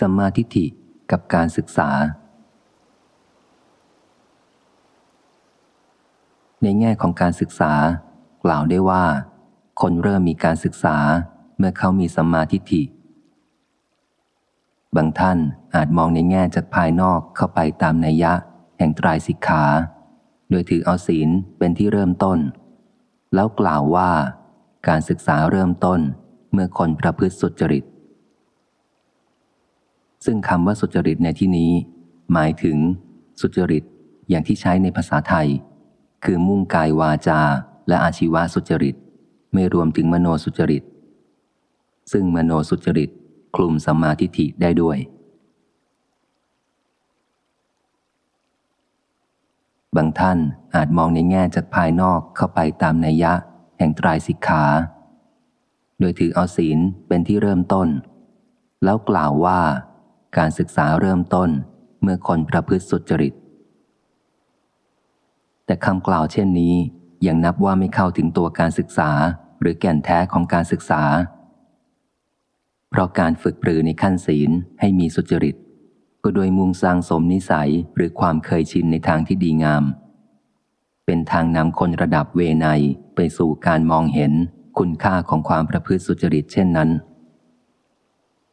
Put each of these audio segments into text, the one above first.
สัมมาทิฏฐิกับการศึกษา ในแง่ของการศึกษา กล่าวได้ว่า คนเริ่มมีการศึกษาเมื่อเขามีสัมมาทิฏฐิ บางท่านอาจมองในแง่จากภายนอกเข้าไปตามนัยยะ แห่งตรายสิกขา โดยถือเอาศีลเป็นที่เริ่มต้น แล้วกล่าวว่า การศึกษาเริ่มต้นเมื่อคนประพฤติสุจริต ซึ่งคำว่าสุจริตในที่นี้ หมายถึง สุจริตอย่างที่ใช้ในภาษาไทย คือมุ่งกายวาจา และอาชีวะสุจริต ไม่รวมถึงมโนสุจริต ซึ่งมโนสุจริตคลุมสมาธิฐิได้ด้วย บางท่านอาจมองในแง่จากภายนอกเข้าไปตามนัยยะ แห่งตรายสิกขา โดยถือเอาศีลเป็นที่เริ่มต้น แล้วกล่าวว่า การศึกษาเริ่มต้นเมื่อคนประพฤติสุจริต แต่คำกล่าวเช่นนี้ยังนับว่าไม่เข้าถึงตัวการศึกษาหรือแก่นแท้ของการศึกษา เพราะการฝึกปรือในขั้นศีลให้มีสุจริต ก็โดยมุ่งสร้างสมนิสัยหรือความเคยชินในทางที่ดีงาม เป็นทางนำคนระดับเวไนไปสู่การมองเห็นคุณค่าของความประพฤติสุจริตเช่นนั้น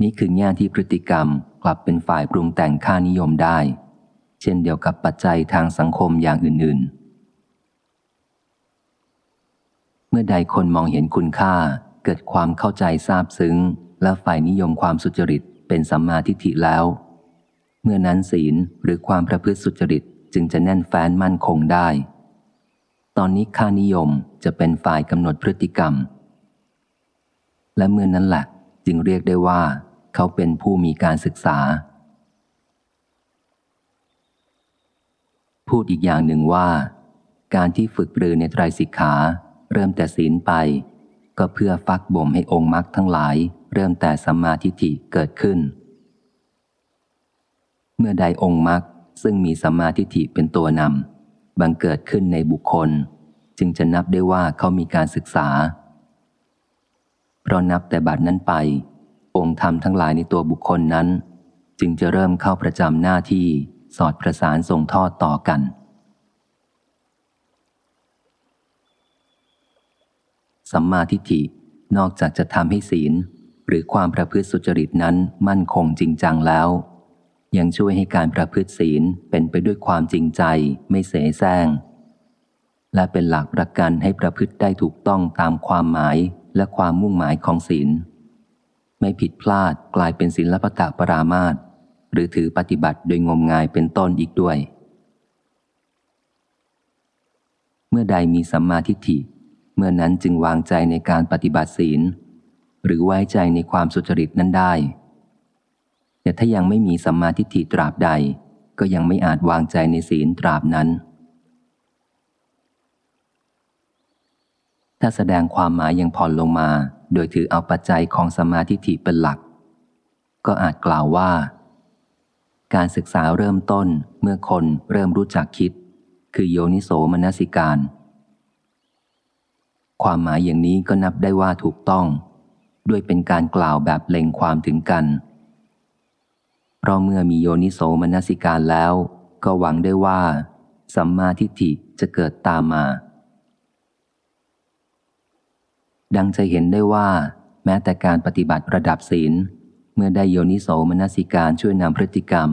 นี้คือแง่ที่พฤติกรรมกลับเป็นฝ่ายปรุงแต่งค่านิยมได้ เช่นเดียวกับปัจจัยทางสังคมอย่างอื่น ๆ เมื่อใดคนมองเห็นคุณค่าเกิดความเข้าใจทราบซึ้ง และฝ่ายนิยมความสุจริตเป็นสัมมาทิฏฐิแล้ว เมื่อนั้นศีลหรือความประพฤติสุจริตจึงจะแน่นแฟ้นมั่นคงได้ ตอนนี้ค่านิยมจะเป็นฝ่ายกำหนดพฤติกรรม และเมื่อนั้นแหละ จึงเรียกได้ว่า เขาเป็นผู้มีการศึกษา พูดอีกอย่างหนึ่งว่า การที่ฝึกปรือในไตรสิกขา เริ่มแต่ศีลไป ก็เพื่อฟักบ่มให้องค์มรรคทั้งหลาย เริ่มแต่สัมมาทิฏฐิเกิดขึ้น เมื่อใดองค์มรรคซึ่งมีสัมมาทิฏฐิเป็นตัวนำบังเกิดขึ้นในบุคคล จึงจะนับได้ว่าเขามีการศึกษา เพราะนับแต่บัดนั้นไป องค์ธรรมทั้งหลายในตัวบุคคลนั้น จึงจะเริ่มเข้าประจำหน้าที่สอดประสานส่งทอดต่อกัน สัมมาทิฏฐินอกจากจะทำให้ศีล หรือความประพฤติสุจริตนั้นมั่นคงจริงจังแล้ว ยังช่วยให้การประพฤติศีลเป็นไปด้วยความจริงใจไม่เสแสร้งและเป็นหลักประกันให้ประพฤติได้ถูกต้องตามความหมาย และความมุ่งหมายของศีล ไม่ผิดพลาดกลายเป็นศิลปตะปรามาตหรือถือปฏิบัติโดยงมงายเป็นต้นอีกด้วย เมื่อใดมีสัมมาทิฏฐิ เมื่อนั้นจึงวางใจในการปฏิบัติศีล หรือไว้ใจในความสุจริตนั้นได้ แต่ถ้ายังไม่มีสัมมาทิฏฐิตราบใด ก็ยังไม่อาจวางใจในศีลตราบนั้น ถ้าแสดงความหมายยังผ่อนลงมา โดยถือเอาปัจจัยของสมาธิฐิเป็นหลัก ก็อาจกล่าวว่า การศึกษาเริ่มต้นเมื่อคนเริ่มรู้จักคิด คือโยนิโสมนสิการ ความหมายอย่างนี้ก็นับได้ว่าถูกต้อง ด้วยเป็นการกล่าวแบบเล็งความถึงกัน เพราะเมื่อมีโยนิโสมนสิการแล้ว ก็หวังได้ว่าสัมมาทิฏฐิจะเกิดตามมา ดังจะเห็นได้ว่า แม้แต่การปฏิบัติระดับศีล เมื่อได้โยนิโสมนสิการช่วยนำพฤติกรรม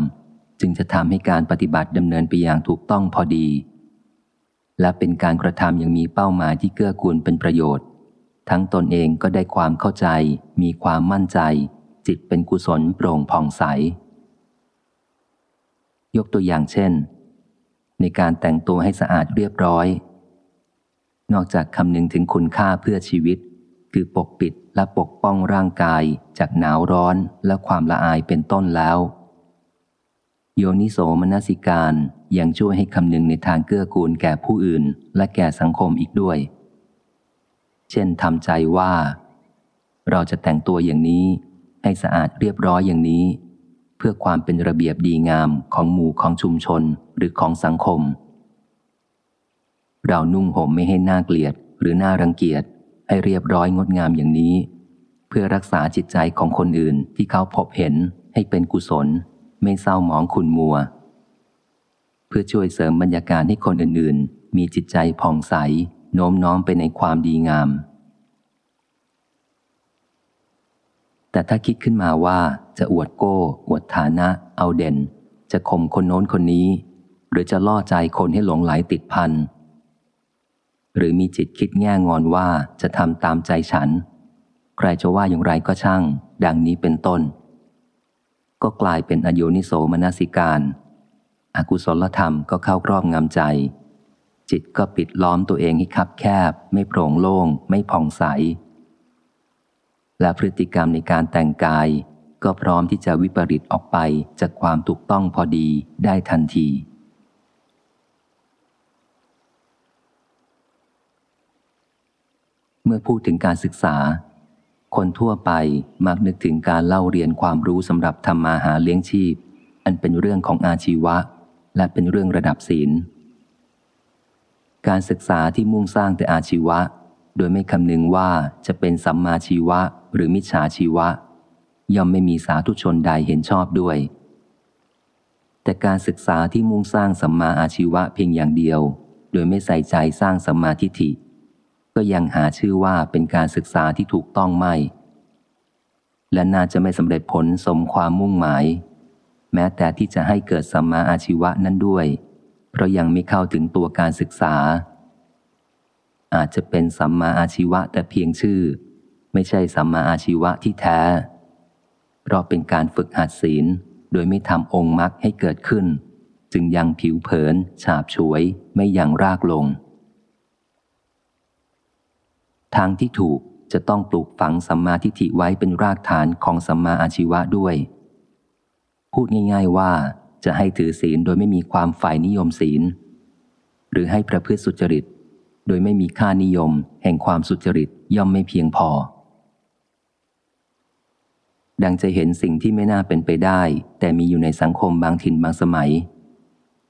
จึงจะทำให้การปฏิบัติดำเนินไปอย่างถูกต้องพอดี และเป็นการกระทำอย่างมีเป้าหมายที่เกื้อกูลเป็นประโยชน์ ทั้งตนเองก็ได้ความเข้าใจ มีความมั่นใจ จิตเป็นกุศลโปร่งผ่องใส ยกตัวอย่างเช่น ในการแต่งตัวให้สะอาดเรียบร้อยนอกจากคำนึงถึงคุณค่าเพื่อชีวิต คือปกปิดและปกป้องร่างกายจากหนาวร้อนและความละอายเป็นต้นแล้ว โยนิโสมนสิการยังช่วยให้คำนึงในทางเกื้อกูลแก่ผู้อื่นและแก่สังคมอีกด้วย เช่นทำใจว่า เราจะแต่งตัวอย่างนี้ ให้สะอาดเรียบร้อยอย่างนี้ เพื่อความเป็นระเบียบดีงามของหมู่ของชุมชนหรือของสังคม เรานุ่งห่มไม่ให้น่าเกลียดหรือน่ารังเกียจ ให้เรียบร้อยงดงามอย่างนี้ เพื่อรักษาจิตใจของคนอื่นที่เขาพบเห็นให้เป็นกุศล ไม่เศร้าหมองขุนมัว เพื่อช่วยเสริมบรรยากาศให้คนอื่นๆ มีจิตใจผ่องใสโน้มน้อมไปในความดีงาม แต่ถ้าคิดขึ้นมาว่าจะอวดโก้ อวดฐานะ เอาเด่น จะข่มคนโน้นคนนี้ หรือจะล่อใจคนให้หลงไหลติดพัน หรือมีจิตคิดแง่งอนว่าจะทำตามใจฉัน ใครจะว่าอย่างไรก็ช่าง ดังนี้เป็นต้น ก็กลายเป็นอโยนิโสมนสิการอากุศลธรรมก็เข้าครอบงำใจ จิตก็ปิดล้อมตัวเองให้คับแคบ ไม่โปร่งโล่ง ไม่ผ่องใส และพฤติกรรมในการแต่งกาย ก็พร้อมที่จะวิปริตออกไปจากความถูกต้องพอดีได้ทันที เมื่อพูดถึงการศึกษา คนทั่วไปมักนึกถึงการเล่าเรียนความรู้สำหรับทำมาหาเลี้ยงชีพ อันเป็นเรื่องของอาชีวะ และเป็นเรื่องระดับศีล การศึกษาที่มุ่งสร้างแต่อาชีวะ โดยไม่คำนึงว่าจะเป็นสัมมาชีวะหรือมิจฉาชีวะ ย่อมไม่มีสาธุชนใดเห็นชอบด้วย แต่การศึกษาที่มุ่งสร้างสัมมาอาชีวะเพียงอย่างเดียว โดยไม่ใส่ใจสร้างสัมมาทิฏฐิ ก็ยังหาชื่อว่าเป็นการศึกษาที่ถูกต้องไม่ และน่าจะไม่สำเร็จผลสมความมุ่งหมาย แม้แต่ที่จะให้เกิดสัมมาอาชีวะนั้นด้วย เพราะยังไม่เข้าถึงตัวการศึกษา อาจจะเป็นสัมมาอาชีวะแต่เพียงชื่อ ไม่ใช่สัมมาอาชีวะที่แท้ เพราะเป็นการฝึกหัดศีลโดยไม่ทำองค์มรรคให้เกิดขึ้น จึงยังผิวเผิน ฉาบฉวยไม่ยังรากลง ทางที่ถูกจะต้องปลูกฝังสัมมาทิฏฐิไว้เป็นรากฐานของสัมมาอาชีวะด้วย พูดง่าย ๆว่าจะให้ถือศีลโดยไม่มีความฝ่ายนิยมศีล หรือให้ประพฤติสุจริต โดยไม่มีค่านิยม แห่งความสุจริตย่อมไม่เพียงพอ ดังจะเห็นสิ่งที่ไม่น่าเป็นไปได้ แต่มีอยู่ในสังคมบางถิ่นบางสมัย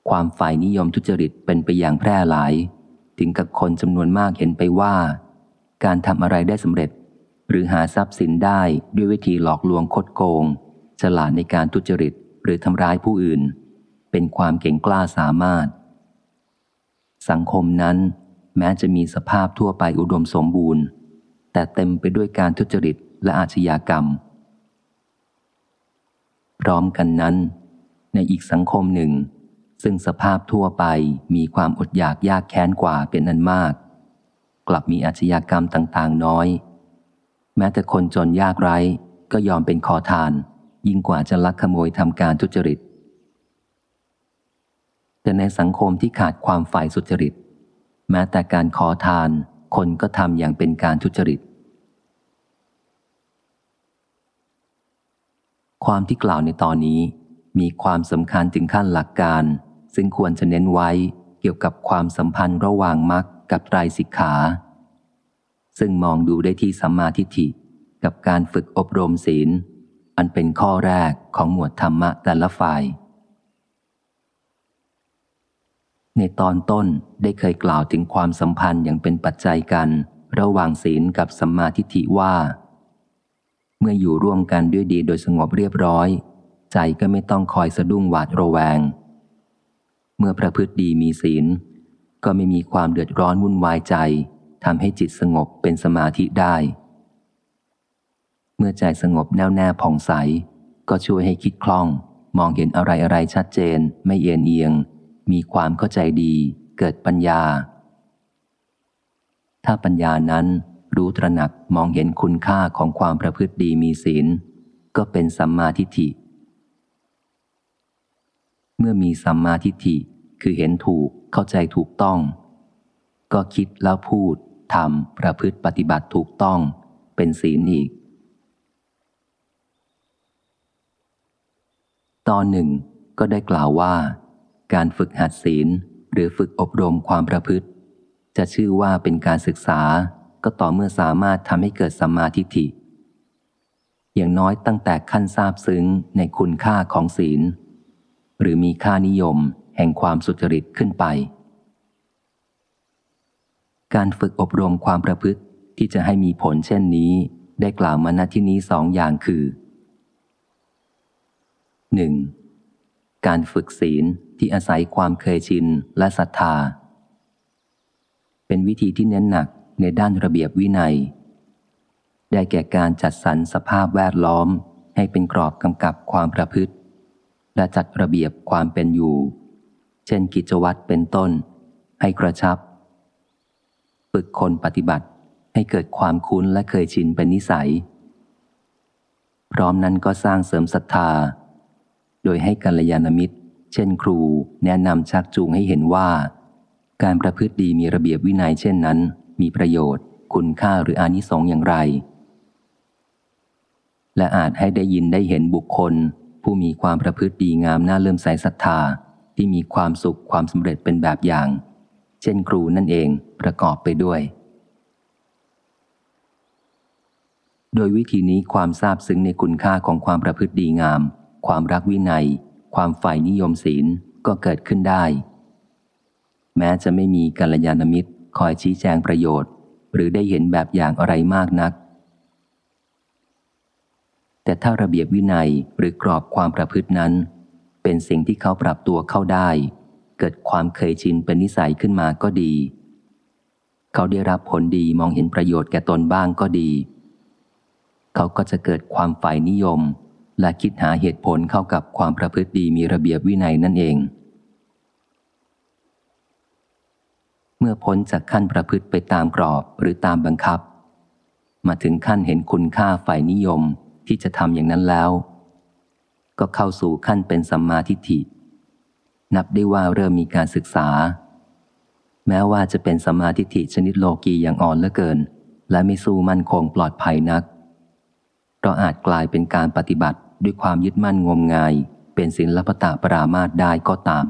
ความฝ่ายนิยมทุจริตเป็นไปอย่างแพร่หลาย ถึงกับคนจำนวนมากเห็นไปว่า การทำอะไรได้สำเร็จ หรือหาทรัพย์สินได้ด้วยวิธีหลอกลวงคดโกง ฉลาดในการทุจริตหรือทำร้ายผู้อื่น เป็นความเก่งกล้าสามารถ สังคมนั้น แม้จะมีสภาพทั่วไปอุดมสมบูรณ์ แต่เต็มไปด้วยการทุจริตและอาชญากรรม พร้อมกันนั้น ในอีกสังคมหนึ่ง ซึ่งสภาพทั่วไปมีความอดอยากยากแค้นกว่าเป็นอันมาก กลับมีอาชญากรรมต่างๆ น้อย แม้แต่คนจนยากไร้ก็ยอมเป็นขอทาน ยิ่งกว่าจะลักขโมยทำการทุจริต แต่ในสังคมที่ขาดความฝ่ายสุจริต แม้แต่การขอทาน คนก็ทำอย่างเป็นการทุจริต ความที่กล่าวในตอนนี้มีความสำคัญถึงขั้นหลักการ ซึ่งควรจะเน้นไว้เกี่ยวกับความสัมพันธ์ระหว่างมรรค กับไตรสิกขา ซึ่งมองดูได้ที่สัมมาทิฏฐิกับการฝึกอบรมศีล อันเป็นข้อแรกของหมวดธรรมะแต่ละฝ่าย ในตอนต้นได้เคยกล่าวถึงความสัมพันธ์อย่างเป็นปัจจัยกัน ระหว่างศีลกับสัมมาทิฏฐิว่า เมื่ออยู่ร่วมกันด้วยดีโดยสงบเรียบร้อย ใจก็ไม่ต้องคอยสะดุ้งหวาดระแวง เมื่อประพฤติดีมีศีล ก็ไม่มีความเดือดร้อนวุ่นวายใจทำให้จิตสงบเป็นสมาธิได้ เมื่อใจสงบแน่วแน่ผ่องใส ก็ช่วยให้คิดคล่อง มองเห็นอะไรอะไรชัดเจน ไม่เอียนเอียง มีความเข้าใจดี เกิดปัญญา ถ้าปัญญานั้นรู้ตระหนักมองเห็นคุณค่าของความประพฤติดีมีศีล ก็เป็นสัมมาทิฏฐิ เมื่อมีสัมมาทิฏฐิคือเห็นถูก เข้าใจถูกต้อง ก็คิดแล้วพูดทำประพฤติปฏิบัติถูกต้อง เป็นศีลอีก ตอนหนึ่งก็ได้กล่าวว่า การฝึกหัดศีลหรือฝึกอบรมความประพฤติ จะชื่อว่าเป็นการศึกษาก็ต่อเมื่อสามารถทำให้เกิดสัมมาทิฏฐิ อย่างน้อยตั้งแต่ขั้นทราบซึ้งในคุณค่าของศีล หรือมีค่านิยม แห่งความสุจริตขึ้นไป การฝึกอบรมความประพฤติที่จะให้มีผลเช่นนี้ได้กล่าวมาณที่นี้สองอย่างคือหนึ่งการฝึกศีลที่อาศัยความเคยชินและศรัทธา เป็นวิธีที่เน้นหนักในด้านระเบียบวินัย ได้แก่การจัดสรรสภาพแวดล้อมให้เป็นกรอบกำกับความประพฤติ และจัดระเบียบความเป็นอยู่ เช่นกิจวัตรเป็นต้น ให้กระชับ ฝึกคนปฏิบัติให้เกิดความคุ้นและเคยชินเป็นนิสัย พร้อมนั้นก็สร้างเสริมศรัทธา โดยให้กัลยาณมิตร เช่นครูแนะนำชักจูงให้เห็นว่า การประพฤติดีมีระเบียบวินัยเช่นนั้น มีประโยชน์ คุณค่าหรืออานิสงส์อย่างไร และอาจให้ได้ยินได้เห็นบุคคล ผู้มีความประพฤติดีงามน่าเลื่อมใสศรัทธา ที่มีความสุขความสำเร็จเป็นแบบอย่าง เช่นครูนั่นเองประกอบไปด้วย โดยวิธีนี้ความทราบซึ้งในคุณค่าของความประพฤติดีงาม ความรักวินัย ความฝ่ายนิยมศีลก็เกิดขึ้นได้ แม้จะไม่มีกัลยาณมิตรคอยชี้แจงประโยชน์ หรือได้เห็นแบบอย่างอะไรมากนัก แต่ถ้าระเบียบวินัยหรือกรอบความประพฤตินั้น เป็นสิ่งที่เขาปรับตัวเข้าได้ เกิดความเคยชินเป็นนิสัยขึ้นมาก็ดี เขาได้รับผลดีมองเห็นประโยชน์แก่ตนบ้างก็ดี เขาก็จะเกิดความฝ่ายนิยม และคิดหาเหตุผลเข้ากับความประพฤติดีมีระเบียบวินัยนั่นเอง เมื่อพ้นจากขั้นประพฤติไปตามกรอบหรือตามบังคับ มาถึงขั้นเห็นคุณค่าฝ่ายนิยมที่จะทำอย่างนั้นแล้ว ก็เข้าสู่ขั้นเป็นสัมมาทิฏฐิ นับได้ว่าเริ่มมีการศึกษา แม้ว่าจะเป็นสัมมาทิฏฐิชนิดโลกีอย่างอ่อนเหลือเกิน และไม่สู้มั่นคงปลอดภัยนักเราอาจกลายเป็นการปฏิบัติด้วยความยึดมั่นงมงาย เป็นศิลปตะปรามาตได้ก็ตาม